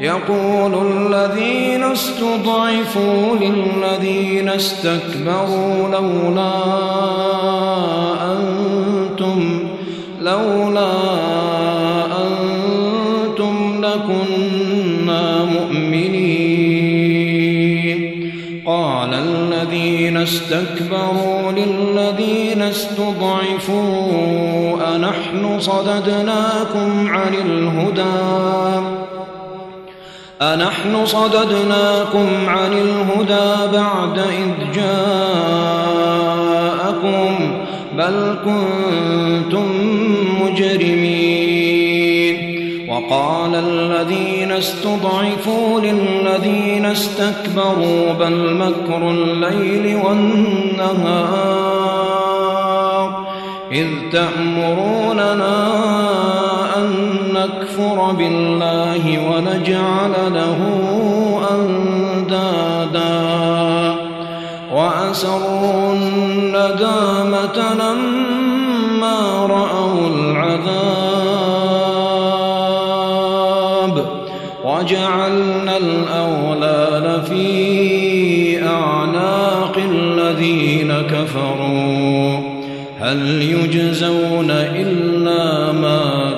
يقول الذين استضعفوا للذين استكبروا لولا أنتم لولا أنتم لكنا مؤمنين. قال الذين استكبروا للذين استضعفوا أنحن صددناكم عن الهدى. أنحن صددناكم عن الهدى بعد إذ جاءكم بل كنتم مجرمين وقال الذين استضعفوا للذين استكبروا بل مكر الليل والنهار إذ تأمروننا نكفر بالله ونجعل له أندادا. وأسروا الندامة لما رأوا العذاب. وجعلنا الأولاد في أعناق الذين كفروا. هل يجزون إلا ما